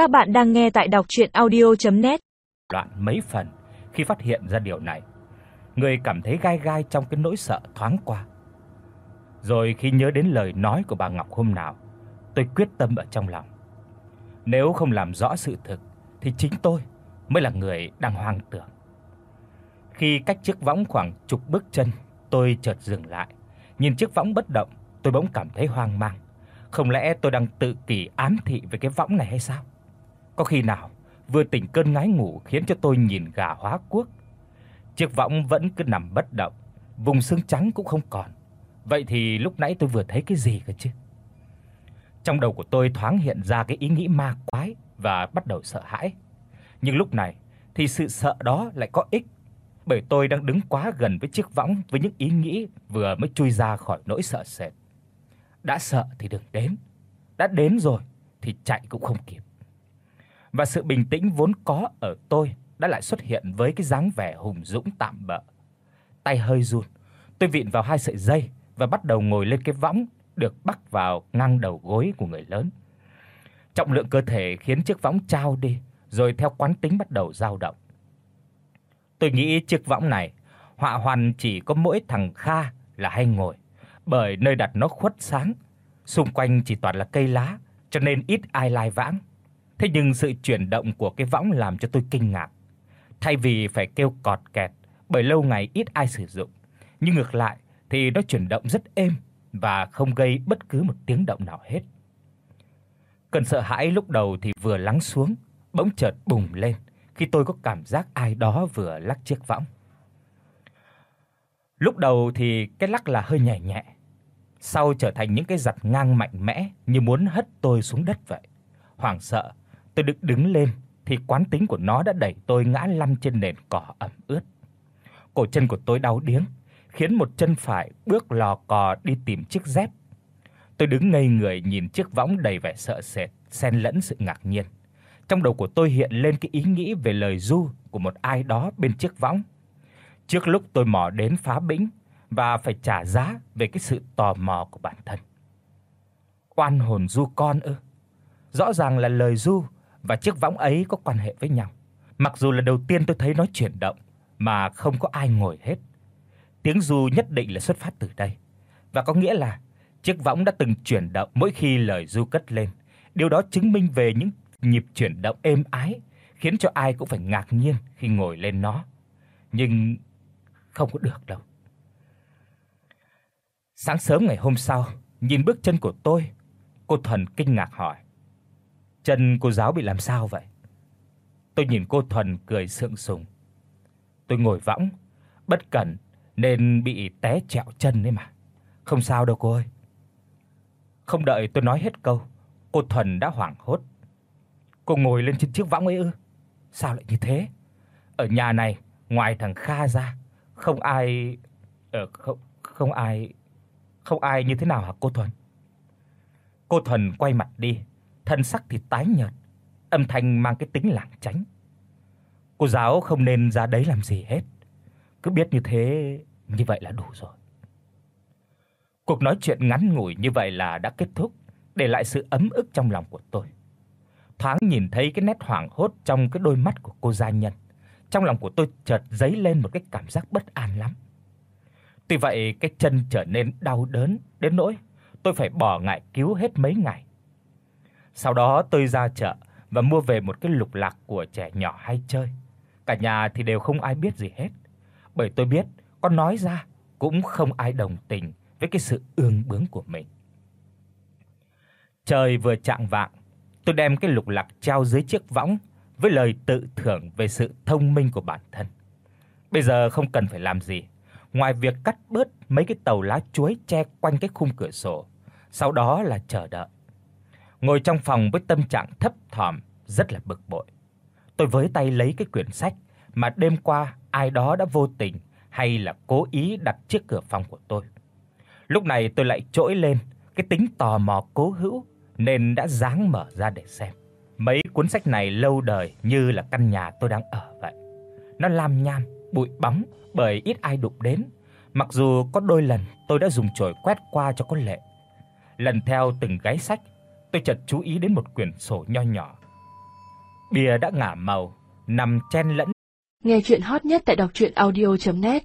Các bạn đang nghe tại đọc audio net Loạn mấy phần khi phát hiện ra điều này. Người cảm thấy gai gai trong cái nỗi sợ thoáng qua. Rồi khi nhớ đến lời nói của bà Ngọc hôm nào, tôi quyết tâm ở trong lòng. Nếu không làm rõ sự thực thì chính tôi mới là người đang hoang tưởng. Khi cách chiếc võng khoảng chục bước chân, tôi chợt dừng lại. Nhìn chiếc võng bất động, tôi bỗng cảm thấy hoang mang. Không lẽ tôi đang tự kỷ ám thị về cái võng này hay sao? Có khi nào vừa tỉnh cơn ngái ngủ khiến cho tôi nhìn gà hóa quốc. Chiếc võng vẫn cứ nằm bất động, vùng xương trắng cũng không còn. Vậy thì lúc nãy tôi vừa thấy cái gì cơ chứ? Trong đầu của tôi thoáng hiện ra cái ý nghĩ ma quái và bắt đầu sợ hãi. Nhưng lúc này thì sự sợ đó lại có ích, bởi tôi đang đứng quá gần với chiếc võng với những ý nghĩ vừa mới chui ra khỏi nỗi sợ sệt. Đã sợ thì đừng đến, đã đến rồi thì chạy cũng không kịp. Và sự bình tĩnh vốn có ở tôi đã lại xuất hiện với cái dáng vẻ hùng dũng tạm bợ. Tay hơi run, tôi vịn vào hai sợi dây và bắt đầu ngồi lên cái võng được bắc vào ngang đầu gối của người lớn. Trọng lượng cơ thể khiến chiếc võng trao đi, rồi theo quán tính bắt đầu dao động. Tôi nghĩ chiếc võng này họa hoàn chỉ có mỗi thằng Kha là hay ngồi, bởi nơi đặt nó khuất sáng, xung quanh chỉ toàn là cây lá, cho nên ít ai lai vãng. Thế nhưng sự chuyển động của cái võng làm cho tôi kinh ngạc. Thay vì phải kêu cọt kẹt bởi lâu ngày ít ai sử dụng, nhưng ngược lại thì nó chuyển động rất êm và không gây bất cứ một tiếng động nào hết. Cơn sợ hãi lúc đầu thì vừa lắng xuống, bỗng chợt bùng lên khi tôi có cảm giác ai đó vừa lắc chiếc võng. Lúc đầu thì cái lắc là hơi nhẹ nhẹ, sau trở thành những cái giật ngang mạnh mẽ như muốn hất tôi xuống đất vậy. Hoảng sợ, tôi đứng đứng lên thì quán tính của nó đã đẩy tôi ngã lăn trên nền cỏ ẩm ướt. Cổ chân của tôi đau điếng, khiến một chân phải bước lò cò đi tìm chiếc dép. Tôi đứng ngây người nhìn chiếc võng đầy vẻ sợ sệt, xen lẫn sự ngạc nhiên. Trong đầu của tôi hiện lên cái ý nghĩ về lời ru của một ai đó bên chiếc võng. Trước lúc tôi mò đến phá bĩnh và phải trả giá về cái sự tò mò của bản thân. Oan hồn ru con ư? Rõ ràng là lời ru và chiếc võng ấy có quan hệ với nhau. Mặc dù là đầu tiên tôi thấy nó chuyển động mà không có ai ngồi hết. Tiếng ru nhất định là xuất phát từ đây. Và có nghĩa là chiếc võng đã từng chuyển động mỗi khi lời ru cất lên. Điều đó chứng minh về những nhịp chuyển động êm ái, khiến cho ai cũng phải ngạc nhiên khi ngồi lên nó. Nhưng không có được đâu. Sáng sớm ngày hôm sau, nhìn bước chân của tôi, cô Thuần kinh ngạc hỏi: "Chân cô giáo bị làm sao vậy?" Tôi nhìn cô Thuần cười sượng sùng. Tôi ngồi võng, bất cẩn nên bị té trẹo chân đấy mà. Không sao đâu cô ơi. Không đợi tôi nói hết câu, cô Thuần đã hoảng hốt. Cô ngồi lên trên chiếc võng ấy ư? Sao lại như thế? Ở nhà này, ngoài thằng Kha ra, không ai ở ờ, không không ai không ai như thế nào hả cô Thuần? Cô Thuần quay mặt đi, thân sắc thì tái nhợt, âm thanh mang cái tính lảng tránh. Cô giáo không nên ra đấy làm gì hết. Cứ biết như thế, như vậy là đủ rồi. Cuộc nói chuyện ngắn ngủi như vậy là đã kết thúc, để lại sự ấm ức trong lòng của tôi. Thoáng nhìn thấy cái nét hoảng hốt trong cái đôi mắt của cô gia nhân, trong lòng của tôi chợt dấy lên một cái cảm giác bất an lắm. Tuy vậy cái chân trở nên đau đớn đến nỗi tôi phải bỏ ngại cứu hết mấy ngày. Sau đó tôi ra chợ và mua về một cái lục lạc của trẻ nhỏ hay chơi. Cả nhà thì đều không ai biết gì hết, bởi tôi biết con nói ra cũng không ai đồng tình với cái sự ương bướng của mình. Trời vừa chạng vạng, tôi đem cái lục lạc treo dưới chiếc võng với lời tự thưởng về sự thông minh của bản thân. Bây giờ không cần phải làm gì, ngoài việc cắt bớt mấy cái tàu lá chuối che quanh cái khung cửa sổ, sau đó là chờ đợi. Ngồi trong phòng với tâm trạng thấp thỏm, rất là bực bội. Tôi với tay lấy cái quyển sách mà đêm qua ai đó đã vô tình hay là cố ý đặt trước cửa phòng của tôi. Lúc này tôi lại trỗi lên cái tính tò mò cố hữu nên đã dáng mở ra để xem. Mấy cuốn sách này lâu đời như là căn nhà tôi đang ở vậy. Nó lam nham, bụi bóng bởi ít ai đụng đến, mặc dù có đôi lần tôi đã dùng chổi quét qua cho có lệ. Lần theo từng gáy sách, tôi chợt chú ý đến một quyển sổ nho nhỏ. Bìa đã ngả màu, nằm chen lẫn. Nghe truyện hot nhất tại doctruyenaudio.net